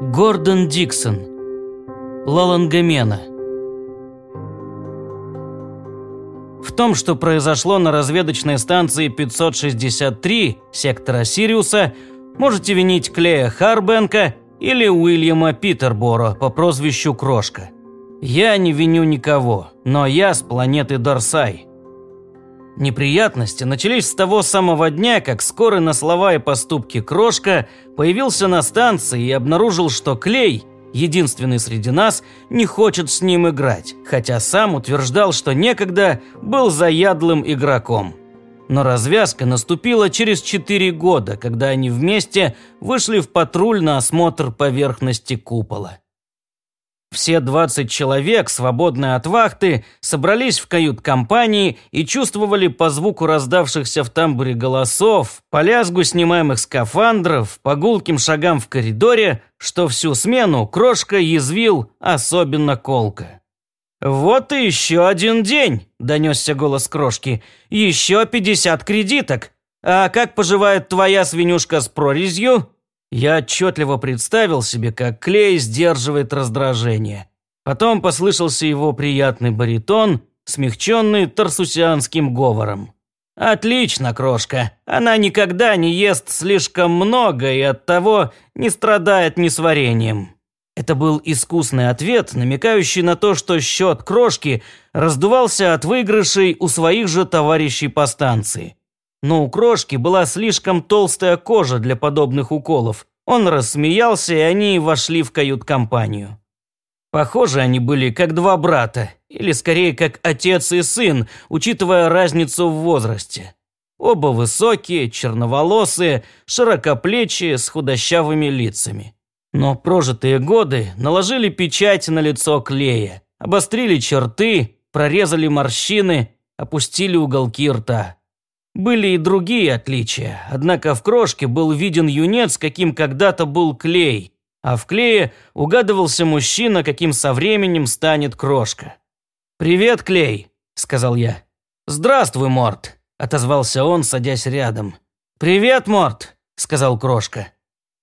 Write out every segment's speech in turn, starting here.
Гордон Диксон. Лалангамена. В том, что произошло на разведочной станции 563 сектора Сириуса, можете винить Клея Харбенка или Уильяма Питерборо по прозвищу Крошка. Я не виню никого, но я с планеты Дарсай. Неприятности начались с того самого дня, как скорый на слова и поступки Крошка появился на станции и обнаружил, что Клей, единственный среди нас, не хочет с ним играть, хотя сам утверждал, что некогда был заядлым игроком. Но развязка наступила через 4 года, когда они вместе вышли в патруль на осмотр поверхности купола. Все 20 человек, свободные от вахты, собрались в кают-компании и чувствовали по звуку раздавшихся в тамбуре голосов, по лязгу снимаемых скафандров, по гулким шагам в коридоре, что всю смену Крошка язвил особенно колко. «Вот и еще один день!» – донесся голос Крошки. «Еще 50 кредиток! А как поживает твоя свинюшка с прорезью?» Я отчетливо представил себе, как Клей сдерживает раздражение. Потом послышался его приятный баритон, смягченный тарсусианским говором. «Отлично, крошка. Она никогда не ест слишком много и оттого не страдает несварением». Это был искусный ответ, намекающий на то, что счет крошки раздувался от выигрышей у своих же товарищей по станции. Но у крошки была слишком толстая кожа для подобных уколов. Он рассмеялся, и они вошли в кают-компанию. Похоже, они были как два брата, или скорее как отец и сын, учитывая разницу в возрасте. Оба высокие, черноволосые, широкоплечие, с худощавыми лицами. Но прожитые годы наложили печать на лицо Клея, обострили черты, прорезали морщины, опустили уголки рта. Были и другие отличия, однако в крошке был виден юнец, каким когда-то был клей, а в клее угадывался мужчина, каким со временем станет крошка. «Привет, Клей», – сказал я. «Здравствуй, Морт», – отозвался он, садясь рядом. «Привет, Морт», – сказал крошка.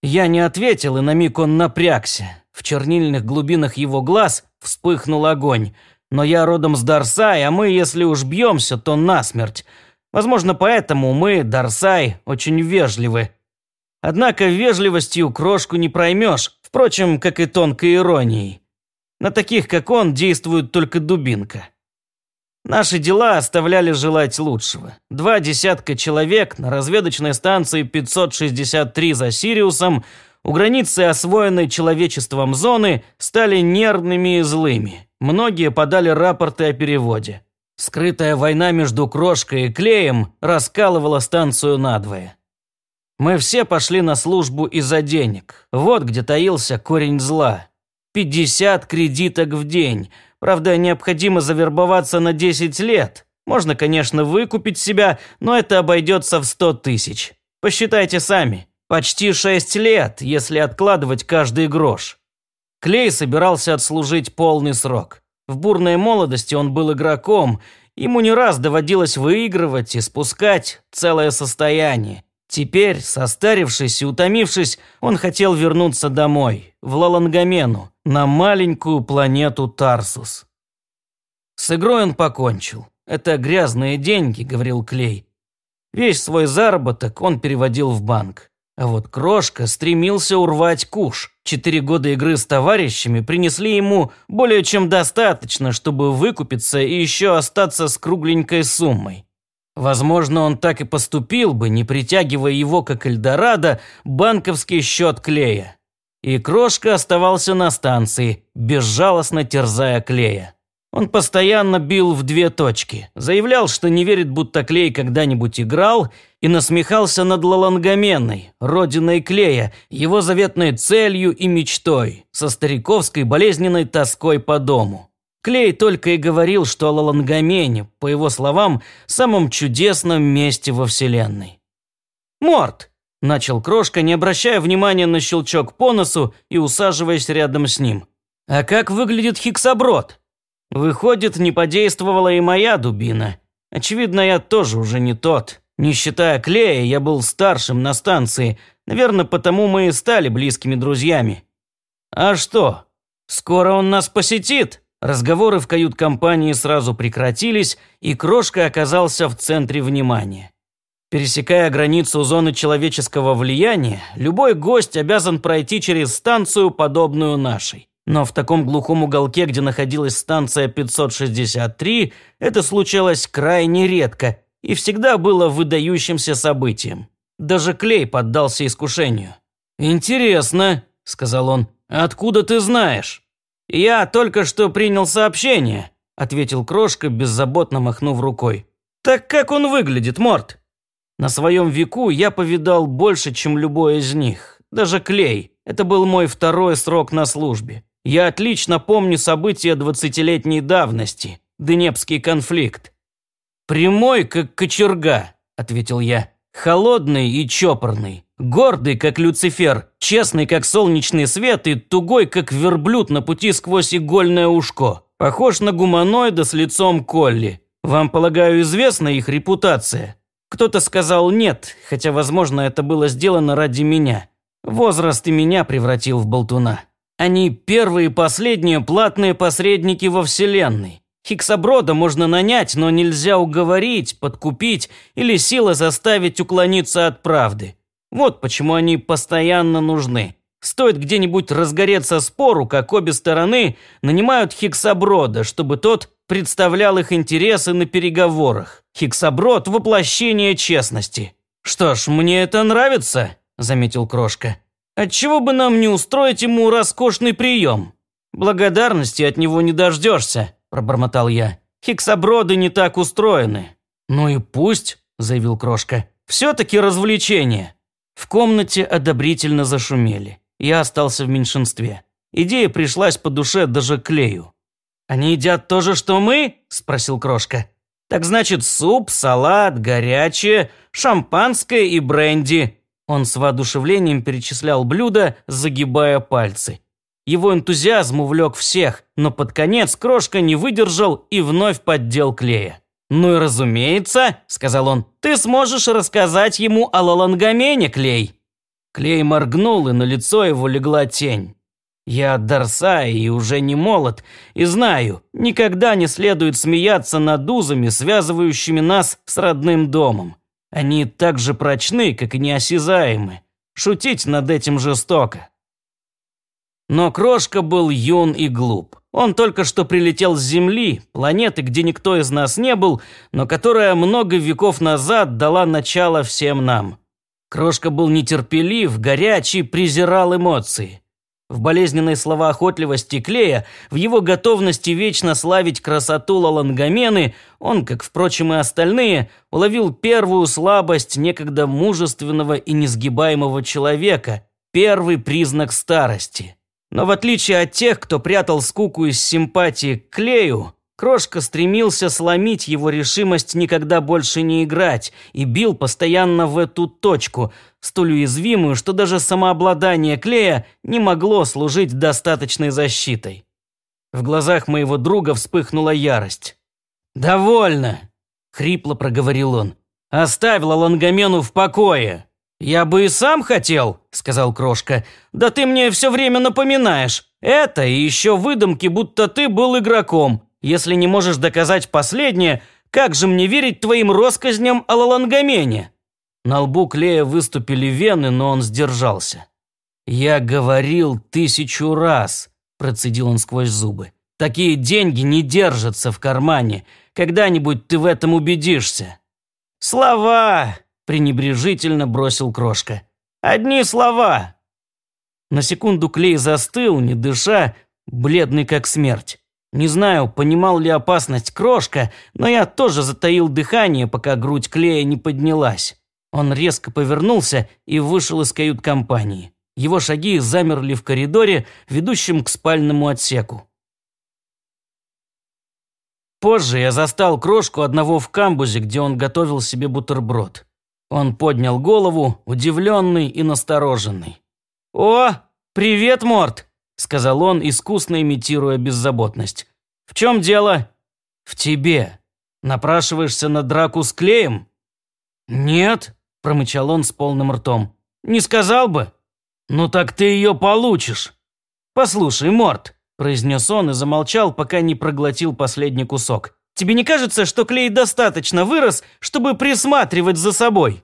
Я не ответил, и на миг он напрягся. В чернильных глубинах его глаз вспыхнул огонь. Но я родом с Дарсай, а мы, если уж бьемся, то насмерть. Возможно, поэтому мы, Дарсай, очень вежливы. Однако вежливостью крошку не проймешь, впрочем, как и тонкой иронией. На таких, как он, действует только дубинка. Наши дела оставляли желать лучшего. Два десятка человек на разведочной станции 563 за Сириусом у границы освоенной человечеством зоны стали нервными и злыми. Многие подали рапорты о переводе. Скрытая война между крошкой и клеем раскалывала станцию надвое. Мы все пошли на службу из-за денег. Вот где таился корень зла. 50 кредиток в день. Правда, необходимо завербоваться на 10 лет. Можно, конечно, выкупить себя, но это обойдется в 100 тысяч. Посчитайте сами. Почти 6 лет, если откладывать каждый грош. Клей собирался отслужить полный срок. В бурной молодости он был игроком, ему не раз доводилось выигрывать и спускать целое состояние. Теперь, состарившись и утомившись, он хотел вернуться домой, в Лалангамену, на маленькую планету Тарсус. С игрой он покончил. «Это грязные деньги», — говорил Клей. Весь свой заработок он переводил в банк. А вот Крошка стремился урвать куш. Четыре года игры с товарищами принесли ему более чем достаточно, чтобы выкупиться и еще остаться с кругленькой суммой. Возможно, он так и поступил бы, не притягивая его, как Эльдорадо, банковский счет Клея. И Крошка оставался на станции, безжалостно терзая Клея. Он постоянно бил в две точки, заявлял, что не верит, будто Клей когда-нибудь играл, и насмехался над Лалангаменной, родиной Клея, его заветной целью и мечтой, со стариковской болезненной тоской по дому. Клей только и говорил, что о Лалангамене, по его словам, самом чудесном месте во Вселенной. «Морт!» – начал Крошка, не обращая внимания на щелчок по носу и усаживаясь рядом с ним. «А как выглядит Хиксоброд?» Выходит, не подействовала и моя дубина. Очевидно, я тоже уже не тот. Не считая Клея, я был старшим на станции. Наверное, потому мы и стали близкими друзьями. «А что? Скоро он нас посетит?» Разговоры в кают-компании сразу прекратились, и Крошка оказался в центре внимания. Пересекая границу зоны человеческого влияния, любой гость обязан пройти через станцию, подобную нашей. Но в таком глухом уголке, где находилась станция 563, это случалось крайне редко и всегда было выдающимся событием. Даже Клей поддался искушению. «Интересно», – сказал он, – «откуда ты знаешь?» «Я только что принял сообщение», – ответил Крошка, беззаботно махнув рукой. «Так как он выглядит, Морт?» На своем веку я повидал больше, чем любой из них. Даже Клей. Это был мой второй срок на службе. Я отлично помню события двадцатилетней давности. Днепрский конфликт. «Прямой, как кочерга», – ответил я. «Холодный и чопорный. Гордый, как Люцифер, честный, как солнечный свет и тугой, как верблюд на пути сквозь игольное ушко. Похож на гуманоида с лицом Колли. Вам, полагаю, известна их репутация? Кто-то сказал нет, хотя, возможно, это было сделано ради меня. Возраст и меня превратил в болтуна. Они первые и последние платные посредники во Вселенной. Хиксоброда можно нанять, но нельзя уговорить, подкупить или сила заставить уклониться от правды. Вот почему они постоянно нужны. Стоит где-нибудь разгореться спору, как обе стороны нанимают Хиксоброда, чтобы тот представлял их интересы на переговорах. Хиксоброд – воплощение честности. «Что ж, мне это нравится», – заметил Крошка. «Отчего бы нам не устроить ему роскошный прием? Благодарности от него не дождешься», – пробормотал я. «Хиксоброды не так устроены». «Ну и пусть», – заявил Крошка. «Все-таки развлечение». В комнате одобрительно зашумели. Я остался в меньшинстве. Идея пришлась по душе даже Клею. «Они едят то же, что мы?» – спросил Крошка. «Так значит, суп, салат, горячее, шампанское и бренди». Он с воодушевлением перечислял блюда, загибая пальцы. Его энтузиазм увлек всех, но под конец Крошка не выдержал и вновь поддел Клея. «Ну и разумеется», – сказал он, – «ты сможешь рассказать ему о Лалангамене, Клей». Клей моргнул, и на лицо его легла тень. «Я Дарсай и уже не молод, и знаю, никогда не следует смеяться над узами, связывающими нас с родным домом. Они так же прочны, как и неосязаемы. Шутить над этим жестоко». Но Крошка был юн и глуп. Он только что прилетел с Земли, планеты, где никто из нас не был, но которая много веков назад дала начало всем нам. Крошка был нетерпелив, горячий, презирал эмоции. В болезненной словоохотливости Клея, в его готовности вечно славить красоту Лалангамены, он, как, впрочем, и остальные, уловил первую слабость некогда мужественного и несгибаемого человека, первый признак старости. Но в отличие от тех, кто прятал скуку из симпатии к Клею, Крошка стремился сломить его решимость никогда больше не играть и бил постоянно в эту точку, столь уязвимую, что даже самообладание Клея не могло служить достаточной защитой. В глазах моего друга вспыхнула ярость. «Довольно!» – хрипло проговорил он. «Оставь Лангамену в покое!» «Я бы и сам хотел», – сказал Крошка. «Да ты мне все время напоминаешь. Это и еще выдумки, будто ты был игроком. Если не можешь доказать последнее, как же мне верить твоим россказням о Лалангамене?» На лбу Клея выступили вены, но он сдержался. «Я говорил тысячу раз», – процедил он сквозь зубы. «Такие деньги не держатся в кармане. Когда-нибудь ты в этом убедишься». «Слова!» пренебрежительно бросил Крошка. «Одни слова!» На секунду Клей застыл, не дыша, бледный как смерть. Не знаю, понимал ли опасность Крошка, но я тоже затаил дыхание, пока грудь Клея не поднялась. Он резко повернулся и вышел из кают-компании. Его шаги замерли в коридоре, ведущем к спальному отсеку. Позже я застал Крошку одного в камбузе, где он готовил себе бутерброд. Он поднял голову, удивленный и настороженный. «О, привет, Морт!» – сказал он, искусно имитируя беззаботность. «В чем дело?» «В тебе. Напрашиваешься на драку с Клеем?» «Нет», – промычал он с полным ртом. «Не сказал бы?» «Ну так ты ее получишь». «Послушай, Морт», – произнес он и замолчал, пока не проглотил последний кусок. «Тебе не кажется, что клей достаточно вырос, чтобы присматривать за собой?»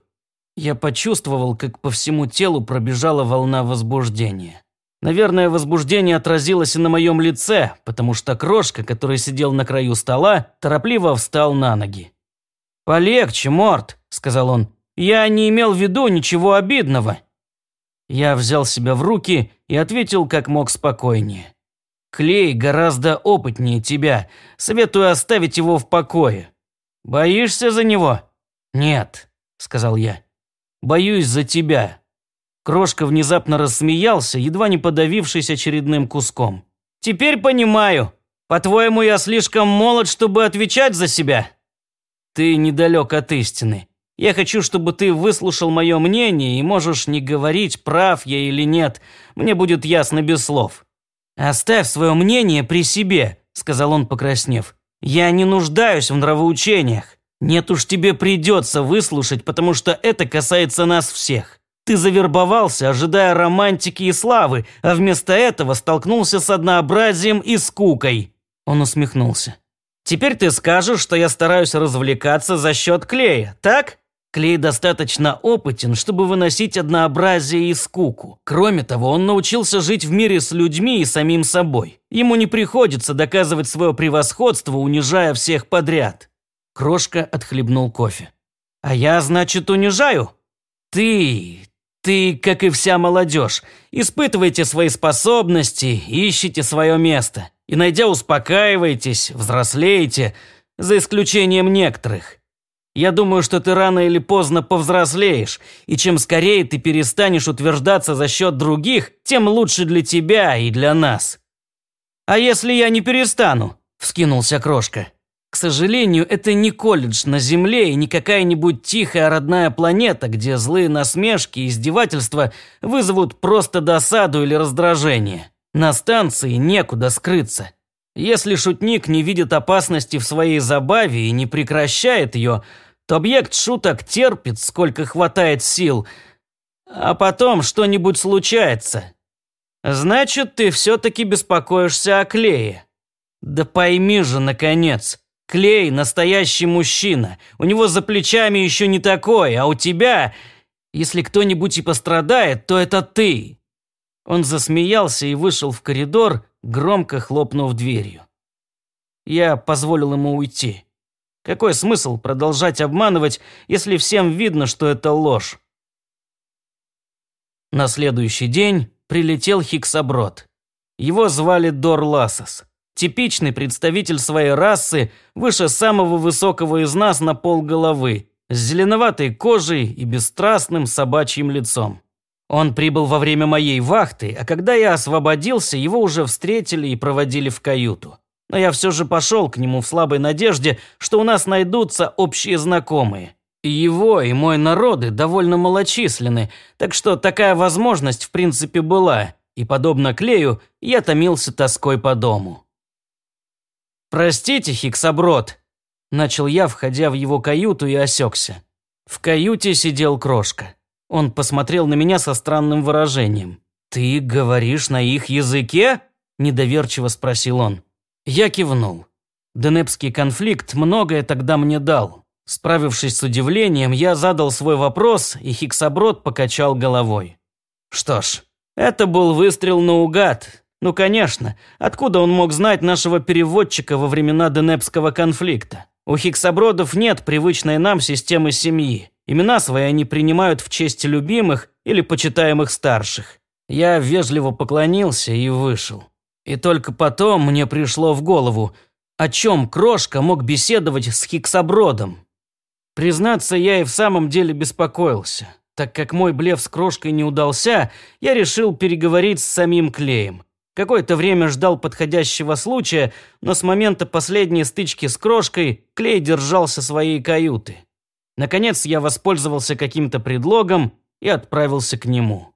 Я почувствовал, как по всему телу пробежала волна возбуждения. Наверное, возбуждение отразилось и на моем лице, потому что крошка, который сидел на краю стола, торопливо встал на ноги. «Полегче, Морт», – сказал он. «Я не имел в виду ничего обидного». Я взял себя в руки и ответил как мог спокойнее. «Клей гораздо опытнее тебя. Советую оставить его в покое». «Боишься за него?» «Нет», – сказал я. «Боюсь за тебя». Крошка внезапно рассмеялся, едва не подавившись очередным куском. «Теперь понимаю. По-твоему, я слишком молод, чтобы отвечать за себя?» «Ты недалек от истины. Я хочу, чтобы ты выслушал мое мнение и можешь не говорить, прав я или нет. Мне будет ясно без слов». «Оставь свое мнение при себе», – сказал он, покраснев. «Я не нуждаюсь в нравоучениях. Нет уж тебе придется выслушать, потому что это касается нас всех. Ты завербовался, ожидая романтики и славы, а вместо этого столкнулся с однообразием и скукой». Он усмехнулся. «Теперь ты скажешь, что я стараюсь развлекаться за счет клея, так?» Клей достаточно опытен, чтобы выносить однообразие и скуку. Кроме того, он научился жить в мире с людьми и самим собой. Ему не приходится доказывать свое превосходство, унижая всех подряд. Крошка отхлебнул кофе. «А я, значит, унижаю?» «Ты... ты, как и вся молодежь, испытываете свои способности, ищите свое место. И, найдя, успокаиваетесь, взрослеете, за исключением некоторых». Я думаю, что ты рано или поздно повзрослеешь, и чем скорее ты перестанешь утверждаться за счет других, тем лучше для тебя и для нас». «А если я не перестану?» – вскинулся Крошка. «К сожалению, это не колледж на Земле и не какая-нибудь тихая родная планета, где злые насмешки и издевательства вызовут просто досаду или раздражение. На станции некуда скрыться. Если шутник не видит опасности в своей забаве и не прекращает ее – то объект шуток терпит, сколько хватает сил, а потом что-нибудь случается. Значит, ты все-таки беспокоишься о Клее. Да пойми же, наконец, Клей – настоящий мужчина. У него за плечами еще не такое, а у тебя, если кто-нибудь и пострадает, то это ты. Он засмеялся и вышел в коридор, громко хлопнув дверью. Я позволил ему уйти. Какой смысл продолжать обманывать, если всем видно, что это ложь? На следующий день прилетел Хиксаброд. Его звали Дор Лассос. Типичный представитель своей расы, выше самого высокого из нас на пол головы, с зеленоватой кожей и бесстрастным собачьим лицом. Он прибыл во время моей вахты, а когда я освободился, его уже встретили и проводили в каюту но я все же пошел к нему в слабой надежде, что у нас найдутся общие знакомые. И его, и мой народы довольно малочисленны, так что такая возможность в принципе была, и, подобно Клею, я томился тоской по дому. «Простите, Хиксаброд», – начал я, входя в его каюту и осекся. В каюте сидел Крошка. Он посмотрел на меня со странным выражением. «Ты говоришь на их языке?» – недоверчиво спросил он. Я кивнул. Денепский конфликт многое тогда мне дал. Справившись с удивлением, я задал свой вопрос, и Хиксаброд покачал головой. Что ж, это был выстрел наугад. Ну, конечно, откуда он мог знать нашего переводчика во времена Денепского конфликта? У Хиксабродов нет привычной нам системы семьи. Имена свои они принимают в честь любимых или почитаемых старших. Я вежливо поклонился и вышел. И только потом мне пришло в голову, о чем Крошка мог беседовать с Хиксабродом. Признаться, я и в самом деле беспокоился. Так как мой блеф с Крошкой не удался, я решил переговорить с самим Клеем. Какое-то время ждал подходящего случая, но с момента последней стычки с Крошкой Клей держался своей каюты. Наконец я воспользовался каким-то предлогом и отправился к нему.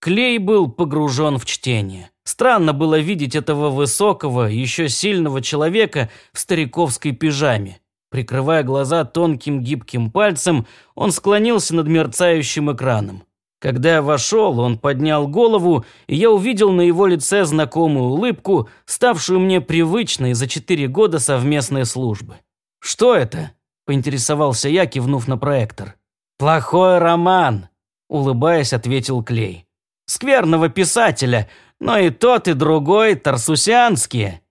Клей был погружен в чтение. Странно было видеть этого высокого, еще сильного человека в стариковской пижаме. Прикрывая глаза тонким гибким пальцем, он склонился над мерцающим экраном. Когда я вошел, он поднял голову, и я увидел на его лице знакомую улыбку, ставшую мне привычной за четыре года совместной службы. «Что это?» – поинтересовался я, кивнув на проектор. «Плохой роман», – улыбаясь, ответил Клей. «Скверного писателя, но и тот, и другой тарсусианские».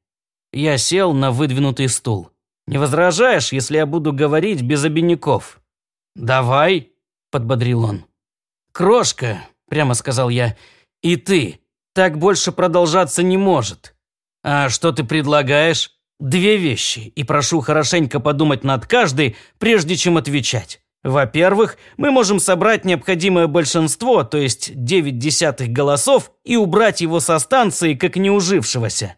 Я сел на выдвинутый стул. «Не возражаешь, если я буду говорить без обиняков?» «Давай», – подбодрил он. «Крошка», – прямо сказал я, – «и ты. Так больше продолжаться не может». «А что ты предлагаешь?» «Две вещи, и прошу хорошенько подумать над каждой, прежде чем отвечать. Во-первых, мы можем собрать необходимое большинство, то есть 9 десятых голосов, и убрать его со станции как неужившегося».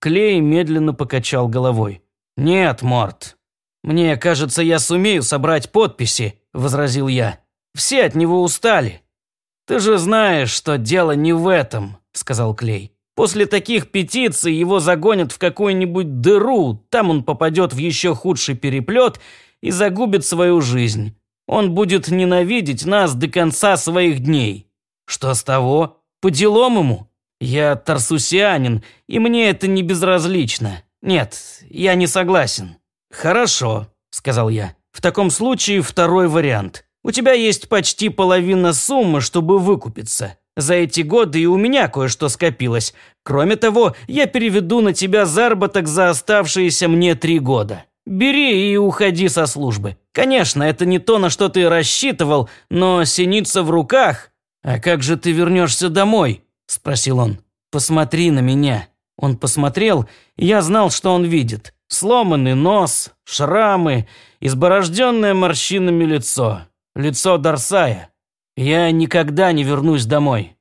Клей медленно покачал головой. «Нет, Морт. Мне кажется, я сумею собрать подписи», – возразил я. Все от него устали. Ты же знаешь, что дело не в этом, сказал Клей. После таких петиций его загонят в какую-нибудь дыру, там он попадет в еще худший переплет и загубит свою жизнь. Он будет ненавидеть нас до конца своих дней. Что с того? По делам ему. Я тарсусианин, и мне это не безразлично. Нет, я не согласен. Хорошо, сказал я. В таком случае второй вариант. У тебя есть почти половина суммы, чтобы выкупиться. За эти годы и у меня кое-что скопилось. Кроме того, я переведу на тебя заработок за оставшиеся мне три года. Бери и уходи со службы. Конечно, это не то, на что ты рассчитывал, но синица в руках. А как же ты вернешься домой? Спросил он. Посмотри на меня. Он посмотрел, и я знал, что он видит. Сломанный нос, шрамы, изборожденное морщинами лицо лицо Дарсая. Я никогда не вернусь домой».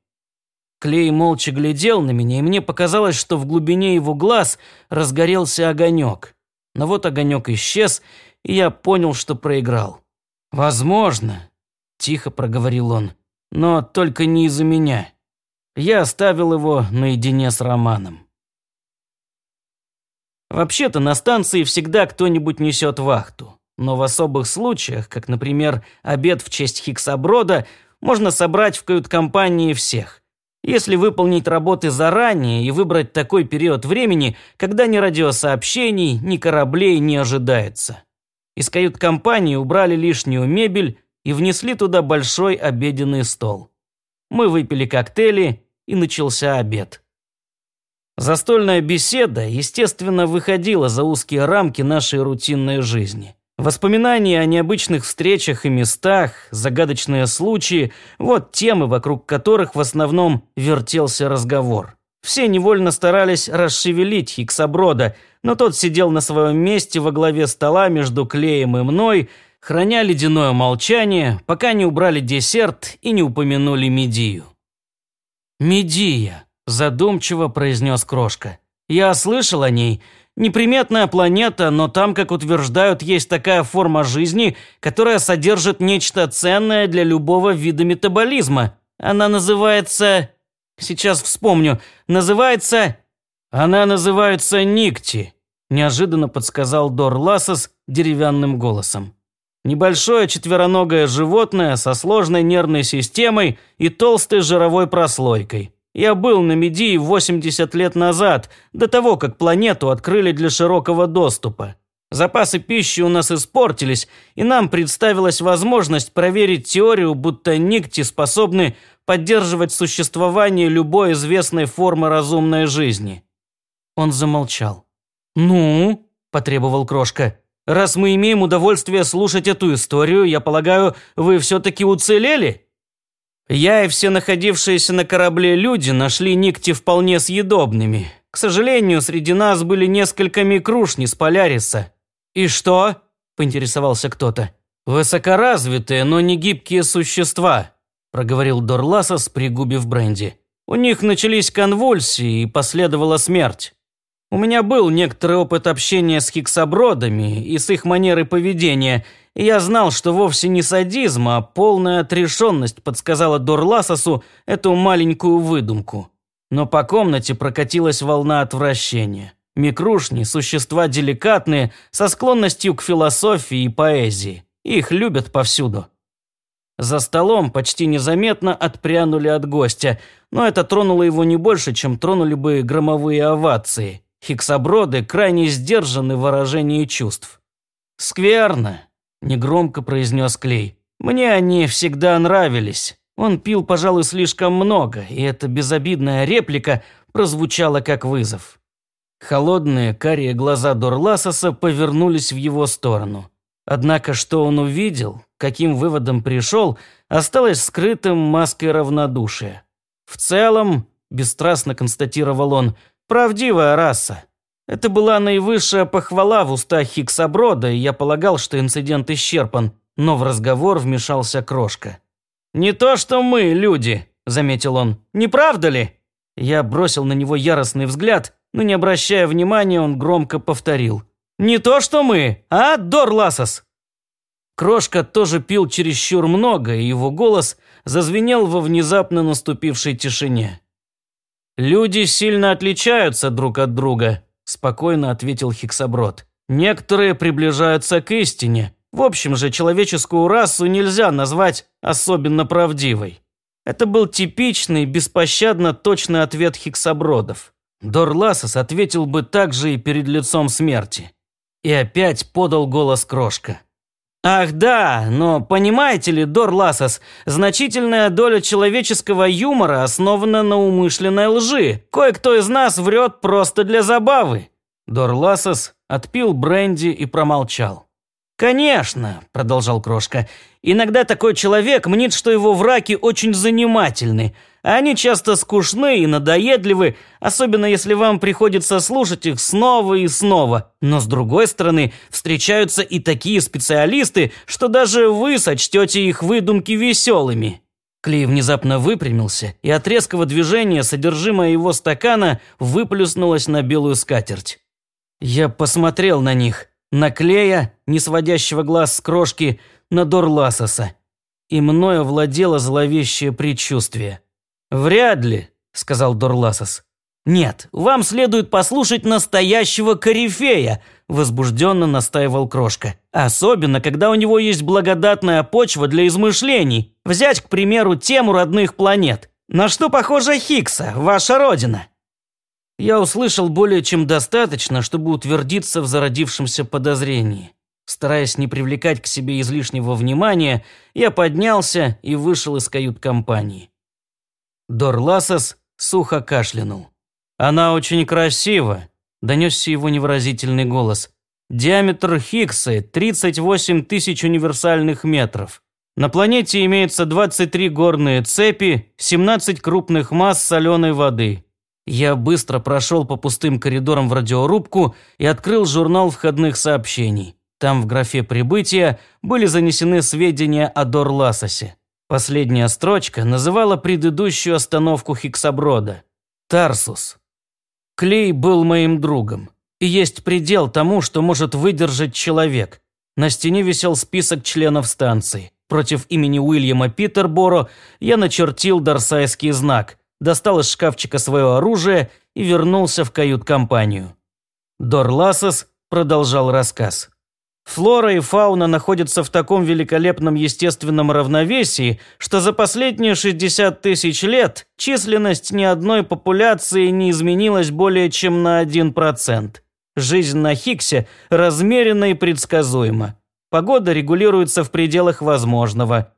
Клей молча глядел на меня, и мне показалось, что в глубине его глаз разгорелся огонек. Но вот огонек исчез, и я понял, что проиграл. «Возможно», – тихо проговорил он, – «но только не из-за меня». Я оставил его наедине с Романом. Вообще-то на станции всегда кто-нибудь несет вахту. Но в особых случаях, как, например, обед в честь Хиксаброда, можно собрать в кают-компании всех. Если выполнить работы заранее и выбрать такой период времени, когда ни радиосообщений, ни кораблей не ожидается. Из кают-компании убрали лишнюю мебель и внесли туда большой обеденный стол. Мы выпили коктейли, и начался обед. Застольная беседа, естественно, выходила за узкие рамки нашей рутинной жизни. Воспоминания о необычных встречах и местах, загадочные случаи – вот темы, вокруг которых в основном вертелся разговор. Все невольно старались расшевелить Хиксаброда, но тот сидел на своем месте во главе стола между Клеем и мной, храня ледяное молчание, пока не убрали десерт и не упомянули Медию. «Медия», – задумчиво произнес Крошка. «Я слышал о ней, Неприметная планета, но там, как утверждают, есть такая форма жизни, которая содержит нечто ценное для любого вида метаболизма. Она называется... Сейчас вспомню. Называется... Она называется Никти, неожиданно подсказал Дор Лассос деревянным голосом. Небольшое четвероногое животное со сложной нервной системой и толстой жировой прослойкой. Я был на Медии 80 лет назад, до того, как планету открыли для широкого доступа. Запасы пищи у нас испортились, и нам представилась возможность проверить теорию, будто никти способны поддерживать существование любой известной формы разумной жизни. Он замолчал. «Ну?» – потребовал Крошка. «Раз мы имеем удовольствие слушать эту историю, я полагаю, вы все-таки уцелели?» Я и все находившиеся на корабле люди нашли Никти вполне съедобными. К сожалению, среди нас были несколько микрушниц Поляриса. «И что?» – поинтересовался кто-то. «Высокоразвитые, но не гибкие существа», – проговорил Дорласос, пригубив бренди. «У них начались конвульсии и последовала смерть. У меня был некоторый опыт общения с хиксобродами и с их манерой поведения – я знал, что вовсе не садизм, а полная отрешенность подсказала Дорласосу эту маленькую выдумку. Но по комнате прокатилась волна отвращения. Микрушни – существа деликатные, со склонностью к философии и поэзии. Их любят повсюду. За столом почти незаметно отпрянули от гостя, но это тронуло его не больше, чем тронули бы громовые овации. Хиксоброды крайне сдержаны в выражении чувств. «Скверно», – негромко произнес Клей. «Мне они всегда нравились. Он пил, пожалуй, слишком много, и эта безобидная реплика прозвучала как вызов. Холодные карие глаза Дорласоса повернулись в его сторону. Однако что он увидел, каким выводом пришел, осталось скрытым маской равнодушия. В целом, бесстрастно констатировал он, правдивая раса. Это была наивысшая похвала в устах Хиксаброда, и я полагал, что инцидент исчерпан, но в разговор вмешался Крошка. «Не то, что мы, люди», – заметил он. «Не правда ли?» Я бросил на него яростный взгляд, но не обращая внимания, он громко повторил. «Не то, что мы, а, Дор Ласос?» Крошка тоже пил чересчур много, и его голос зазвенел во внезапно наступившей тишине. «Люди сильно отличаются друг от друга», – спокойно ответил Хиксаброд. «Некоторые приближаются к истине. В общем же, человеческую расу нельзя назвать особенно правдивой». Это был типичный, беспощадно точный ответ Хиксабродов. Дорласос ответил бы так же и перед лицом смерти. И опять подал голос Крошка. Ах да, но понимаете ли, Дорласос, значительная доля человеческого юмора основана на умышленной лжи. Кое-кто из нас врет просто для забавы. Дорласос отпил бренди и промолчал. «Конечно», – продолжал Крошка, – «иногда такой человек мнит, что его враки очень занимательны, они часто скучны и надоедливы, особенно если вам приходится слушать их снова и снова. Но с другой стороны, встречаются и такие специалисты, что даже вы сочтете их выдумки веселыми». Клей внезапно выпрямился, и от резкого движения содержимое его стакана выплюснулось на белую скатерть. Я посмотрел на них, на Клея, не сводящего глаз с крошки, на Дорласоса. И мною владело зловещее предчувствие – «Вряд ли», – сказал Дорласос. «Нет, вам следует послушать настоящего корифея», – возбужденно настаивал Крошка. «Особенно, когда у него есть благодатная почва для измышлений. Взять, к примеру, тему родных планет. На что похожа Хикса, ваша родина?» Я услышал более чем достаточно, чтобы утвердиться в зародившемся подозрении. Стараясь не привлекать к себе излишнего внимания, я поднялся и вышел из кают-компании. Дорласос сухо кашлянул. «Она очень красива», – донесся его невыразительный голос. «Диаметр Хиггса – 38 тысяч универсальных метров. На планете имеется 23 горные цепи, 17 крупных масс соленой воды». Я быстро прошел по пустым коридорам в радиорубку и открыл журнал входных сообщений. Там в графе «Прибытие» были занесены сведения о Дорласосе. Последняя строчка называла предыдущую остановку Хиксаброда – Тарсус. Клей был моим другом. И есть предел тому, что может выдержать человек. На стене висел список членов станции. Против имени Уильяма Питерборо я начертил дарсайский знак, достал из шкафчика свое оружие и вернулся в кают-компанию. Дорласос продолжал рассказ. Флора и фауна находятся в таком великолепном естественном равновесии, что за последние 60 тысяч лет численность ни одной популяции не изменилась более чем на 1%. Жизнь на Хиксе размерена и предсказуема. Погода регулируется в пределах возможного.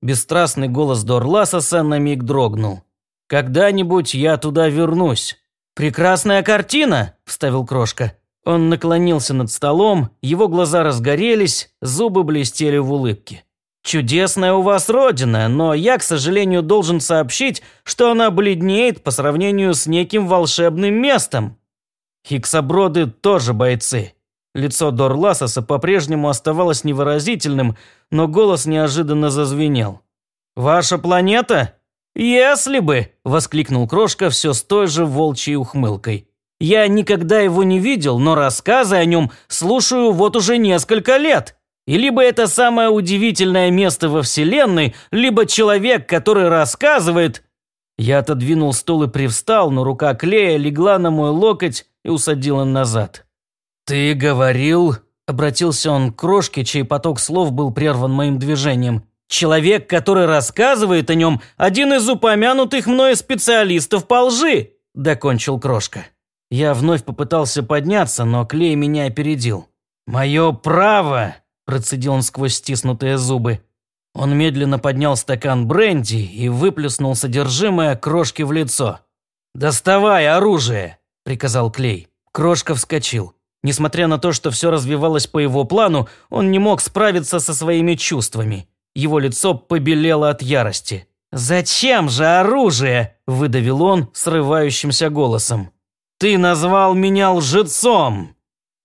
Бесстрастный голос Дорласоса на миг дрогнул. «Когда-нибудь я туда вернусь». «Прекрасная картина», – вставил Крошка. Он наклонился над столом, его глаза разгорелись, зубы блестели в улыбке. «Чудесная у вас родина, но я, к сожалению, должен сообщить, что она бледнеет по сравнению с неким волшебным местом». Хиксоброды тоже бойцы. Лицо Дорласоса по-прежнему оставалось невыразительным, но голос неожиданно зазвенел. «Ваша планета?» «Если бы!» – воскликнул Крошка все с той же волчьей ухмылкой. Я никогда его не видел, но рассказы о нем слушаю вот уже несколько лет. И либо это самое удивительное место во Вселенной, либо человек, который рассказывает... Я отодвинул стул и привстал, но рука Клея легла на мой локоть и усадила назад. «Ты говорил...» – обратился он к крошке, чей поток слов был прерван моим движением. Человек, который рассказывает о нем, один из упомянутых мною специалистов по лжи», – докончил Крошка. Я вновь попытался подняться, но Клей меня опередил. «Мое право!» – процедил он сквозь стиснутые зубы. Он медленно поднял стакан бренди и выплеснул содержимое крошки в лицо. «Доставай оружие!» – приказал Клей. Крошка вскочил. Несмотря на то, что все развивалось по его плану, он не мог справиться со своими чувствами. Его лицо побелело от ярости. «Зачем же оружие?» – выдавил он срывающимся голосом. «Ты назвал меня лжецом!»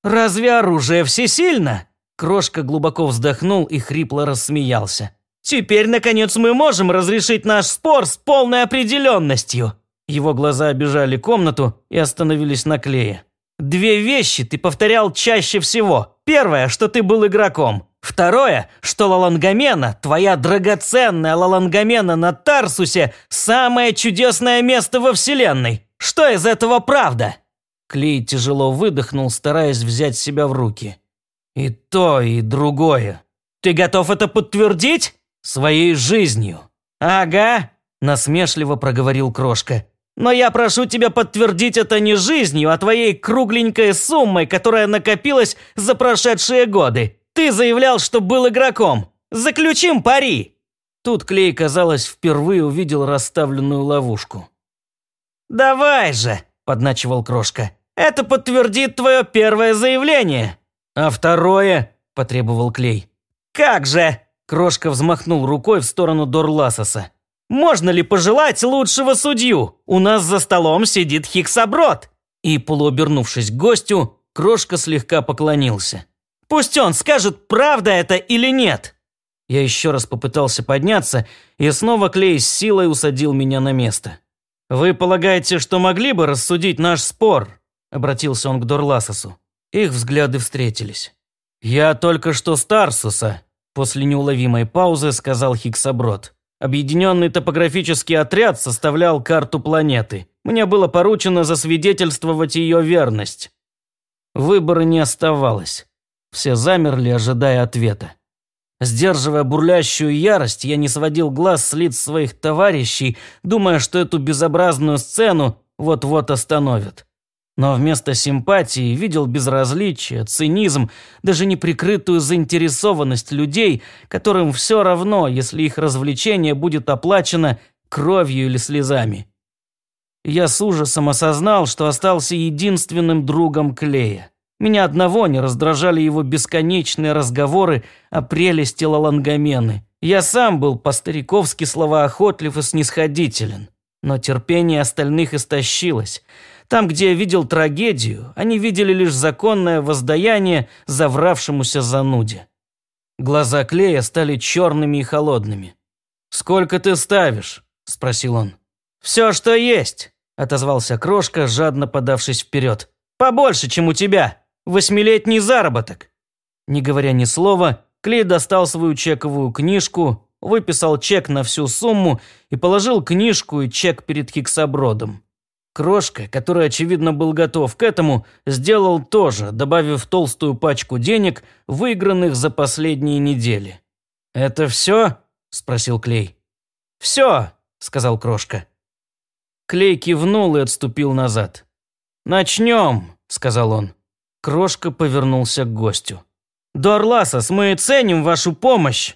«Разве оружие всесильно?» Крошка глубоко вздохнул и хрипло рассмеялся. «Теперь, наконец, мы можем разрешить наш спор с полной определенностью!» Его глаза обижали комнату и остановились на клее. «Две вещи ты повторял чаще всего. Первое, что ты был игроком. Второе, что Лалангамена, твоя драгоценная Лалангамена на Тарсусе, самое чудесное место во Вселенной. Что из этого правда?» Клей тяжело выдохнул, стараясь взять себя в руки. «И то, и другое. Ты готов это подтвердить? Своей жизнью». «Ага», – насмешливо проговорил Крошка. «Но я прошу тебя подтвердить это не жизнью, а твоей кругленькой суммой, которая накопилась за прошедшие годы. Ты заявлял, что был игроком. Заключим пари!» Тут Клей, казалось, впервые увидел расставленную ловушку. «Давай же!» – подначивал Крошка. Это подтвердит твое первое заявление». «А второе?» – потребовал Клей. «Как же?» – Крошка взмахнул рукой в сторону Дорласоса. «Можно ли пожелать лучшего судью? У нас за столом сидит Хиксаброд!» И, полуобернувшись к гостю, Крошка слегка поклонился. «Пусть он скажет, правда это или нет!» Я еще раз попытался подняться, и снова Клей с силой усадил меня на место. «Вы полагаете, что могли бы рассудить наш спор?» обратился он к Дорласосу. Их взгляды встретились. «Я только что с Тарсуса», – после неуловимой паузы сказал Хиксаброд. «Объединенный топографический отряд составлял карту планеты. Мне было поручено засвидетельствовать ее верность». Выбора не оставалось. Все замерли, ожидая ответа. Сдерживая бурлящую ярость, я не сводил глаз с лиц своих товарищей, думая, что эту безобразную сцену вот-вот остановят но вместо симпатии видел безразличие, цинизм, даже неприкрытую заинтересованность людей, которым все равно, если их развлечение будет оплачено кровью или слезами. Я с ужасом осознал, что остался единственным другом Клея. Меня одного не раздражали его бесконечные разговоры о прелести Лалангамены. Я сам был по-стариковски словоохотлив и снисходителен. Но терпение остальных истощилось – там, где я видел трагедию, они видели лишь законное воздаяние завравшемуся зануде. Глаза Клея стали черными и холодными. «Сколько ты ставишь?» – спросил он. «Все, что есть», – отозвался Крошка, жадно подавшись вперед. «Побольше, чем у тебя. Восьмилетний заработок». Не говоря ни слова, Клей достал свою чековую книжку, выписал чек на всю сумму и положил книжку и чек перед Хиксобродом. Крошка, который, очевидно, был готов к этому, сделал то же, добавив толстую пачку денег, выигранных за последние недели. «Это все?» – спросил Клей. «Все», – сказал Крошка. Клей кивнул и отступил назад. «Начнем», – сказал он. Крошка повернулся к гостю. «Дорласос, мы ценим вашу помощь!»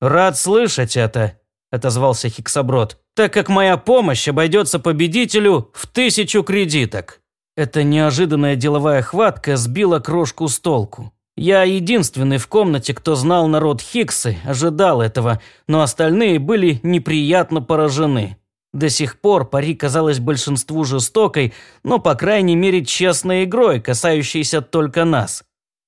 «Рад слышать это», – отозвался Хиксаброд так как моя помощь обойдется победителю в тысячу кредиток. Эта неожиданная деловая хватка сбила крошку с толку. Я единственный в комнате, кто знал народ Хиксы, ожидал этого, но остальные были неприятно поражены. До сих пор пари казалось большинству жестокой, но, по крайней мере, честной игрой, касающейся только нас.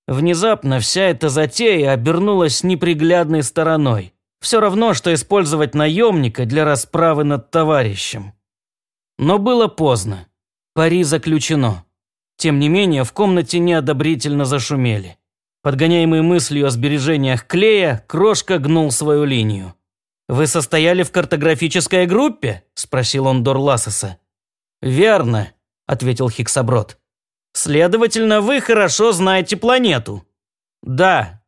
Внезапно вся эта затея обернулась неприглядной стороной. Все равно, что использовать наемника для расправы над товарищем. Но было поздно. Пари заключено. Тем не менее, в комнате неодобрительно зашумели. Подгоняемый мыслью о сбережениях клея, Крошка гнул свою линию. «Вы состояли в картографической группе?» – спросил он Дорласоса. «Верно», – ответил Хиксаброд. «Следовательно, вы хорошо знаете планету». «Да».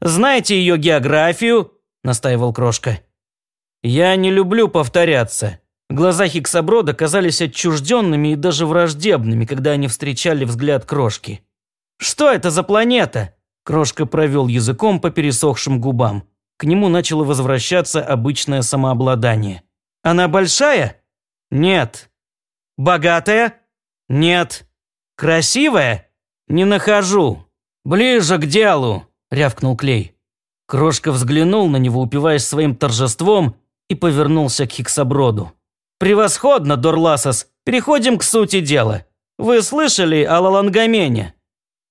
«Знаете ее географию, настаивал Крошка. «Я не люблю повторяться». Глаза Хиксоброда казались отчужденными и даже враждебными, когда они встречали взгляд Крошки. «Что это за планета?» Крошка провел языком по пересохшим губам. К нему начало возвращаться обычное самообладание. «Она большая?» «Нет». «Богатая?» «Нет». «Красивая?» «Не нахожу». «Ближе к делу», – рявкнул Клей. Крошка взглянул на него, упиваясь своим торжеством, и повернулся к Хиксоброду. «Превосходно, Дорласос! Переходим к сути дела. Вы слышали о Лалангамене?»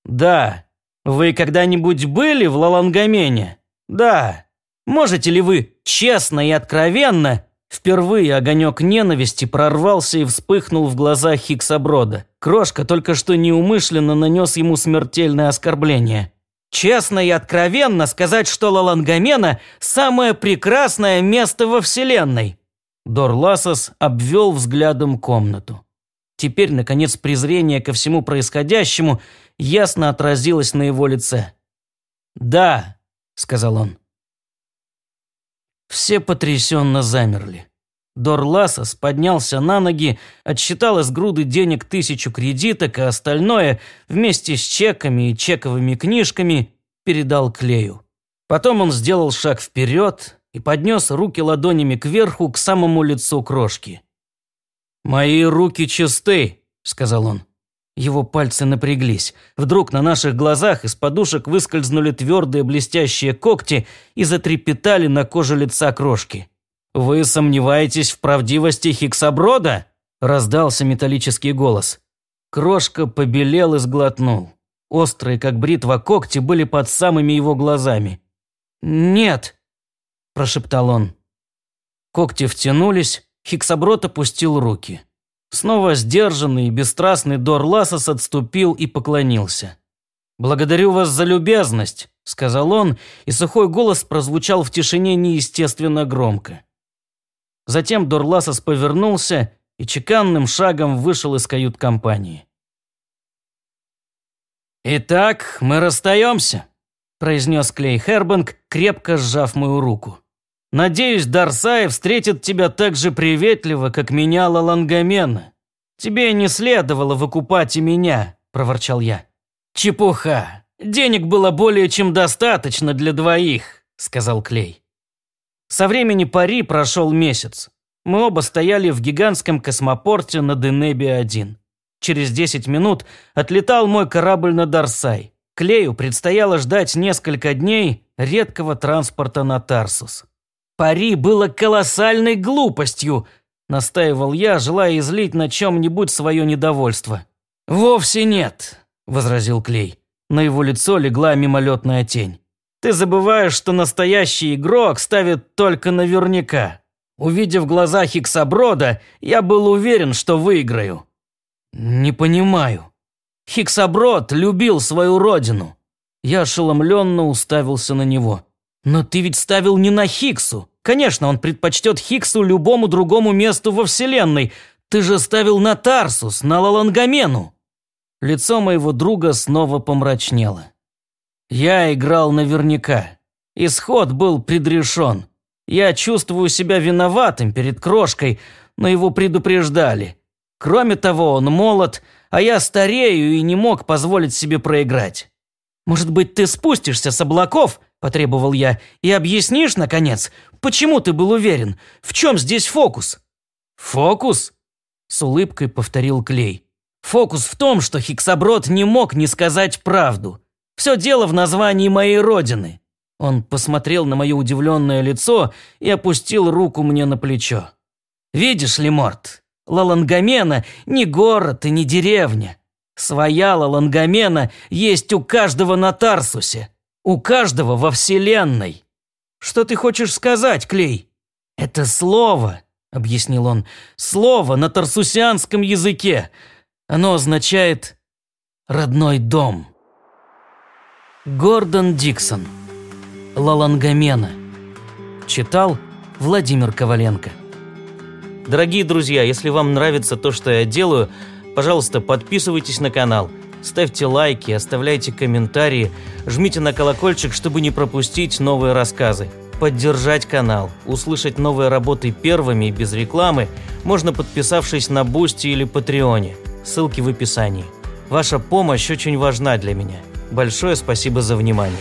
«Да». «Вы когда-нибудь были в Лалангамене?» «Да». «Можете ли вы честно и откровенно...» Впервые огонек ненависти прорвался и вспыхнул в глазах Хиксоброда. Крошка только что неумышленно нанес ему смертельное оскорбление. Честно и откровенно сказать, что Лалангамена – самое прекрасное место во Вселенной. Дорласос обвел взглядом комнату. Теперь, наконец, презрение ко всему происходящему ясно отразилось на его лице. «Да», – сказал он. Все потрясенно замерли. Дорласос поднялся на ноги, отсчитал из груды денег тысячу кредиток, а остальное вместе с чеками и чековыми книжками передал Клею. Потом он сделал шаг вперед и поднес руки ладонями кверху к самому лицу крошки. «Мои руки чисты», — сказал он. Его пальцы напряглись. Вдруг на наших глазах из подушек выскользнули твердые блестящие когти и затрепетали на коже лица крошки. «Вы сомневаетесь в правдивости Хиксоброда?» – раздался металлический голос. Крошка побелел и сглотнул. Острые, как бритва, когти были под самыми его глазами. «Нет», – прошептал он. Когти втянулись, Хиксоброд опустил руки. Снова сдержанный и бесстрастный Дор Ласос отступил и поклонился. «Благодарю вас за любезность», – сказал он, и сухой голос прозвучал в тишине неестественно громко. Затем Дорласос повернулся и чеканным шагом вышел из кают-компании. «Итак, мы расстаемся», – произнес Клей Хербанг, крепко сжав мою руку. «Надеюсь, Дарсай встретит тебя так же приветливо, как меня Лалангамена. Тебе не следовало выкупать и меня», – проворчал я. «Чепуха. Денег было более чем достаточно для двоих», – сказал Клей. Со времени пари прошел месяц. Мы оба стояли в гигантском космопорте на Денебе-1. Через 10 минут отлетал мой корабль на Дарсай. Клею предстояло ждать несколько дней редкого транспорта на Тарсус. «Пари было колоссальной глупостью», – настаивал я, желая излить на чем-нибудь свое недовольство. «Вовсе нет», – возразил Клей. На его лицо легла мимолетная тень. Ты забываешь, что настоящий игрок ставит только наверняка. Увидев глаза Хиксаброда, я был уверен, что выиграю. Не понимаю. Хиксаброд любил свою родину. Я ошеломленно уставился на него. Но ты ведь ставил не на Хиксу. Конечно, он предпочтет Хиксу любому другому месту во Вселенной. Ты же ставил на Тарсус, на Лалангамену. Лицо моего друга снова помрачнело. Я играл наверняка. Исход был предрешен. Я чувствую себя виноватым перед крошкой, но его предупреждали. Кроме того, он молод, а я старею и не мог позволить себе проиграть. «Может быть, ты спустишься с облаков?» – потребовал я. «И объяснишь, наконец, почему ты был уверен? В чем здесь фокус?» «Фокус?» – с улыбкой повторил Клей. «Фокус в том, что Хиксаброд не мог не сказать правду. Все дело в названии моей родины». Он посмотрел на мое удивленное лицо и опустил руку мне на плечо. «Видишь ли, Морт, Лалангамена не город и не деревня. Своя Лалангамена есть у каждого на Тарсусе, у каждого во Вселенной. Что ты хочешь сказать, Клей? Это слово, объяснил он, слово на тарсусианском языке. Оно означает «родной дом». Гордон Диксон. Лалангамена. Читал Владимир Коваленко. Дорогие друзья, если вам нравится то, что я делаю, пожалуйста, подписывайтесь на канал, ставьте лайки, оставляйте комментарии, жмите на колокольчик, чтобы не пропустить новые рассказы. поддержать канал, услышать новые работы первыми и без рекламы можно подписавшись на Boosty или Patreon е. Ссылки в описании. Ваша помощь очень важна для меня. Большое спасибо за внимание.